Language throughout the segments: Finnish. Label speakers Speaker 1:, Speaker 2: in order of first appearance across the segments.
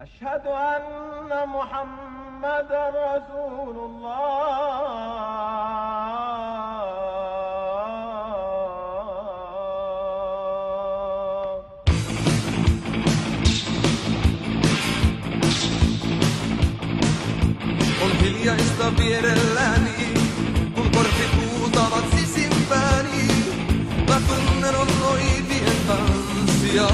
Speaker 1: أشهد أن محمد رسول الله
Speaker 2: Conchiglia e sta bene l'ani Un corpi puta ma si simpani Ma tu non noi di infanzia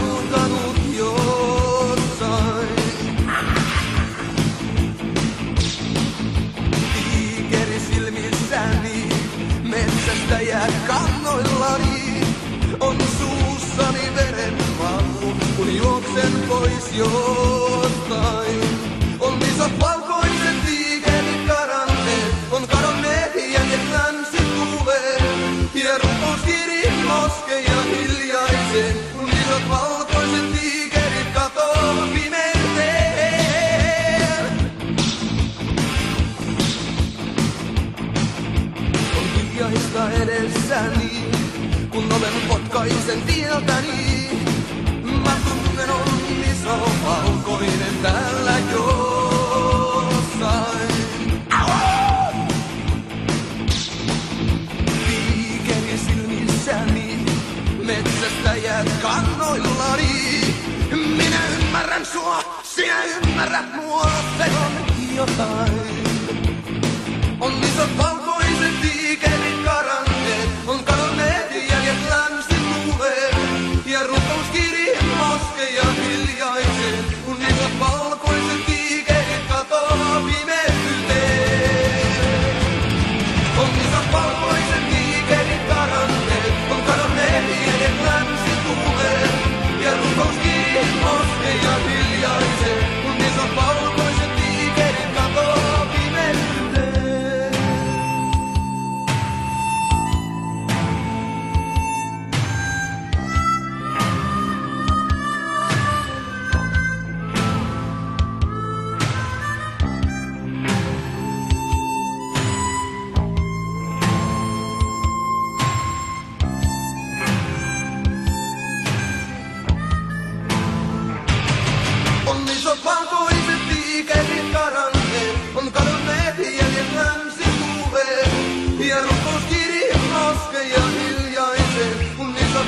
Speaker 2: jää kannoillani. On suussani veren kun juoksen pois jostain. Hiljaista edessäni, kun olen potkaisen tieltäni. Mä tunnen on iso valkoinen täällä jossain. Tiikeri silmissäni, metsästä jäät kannoillani. Minä ymmärrän sua, sinä ymmärrät mua, se on jotain.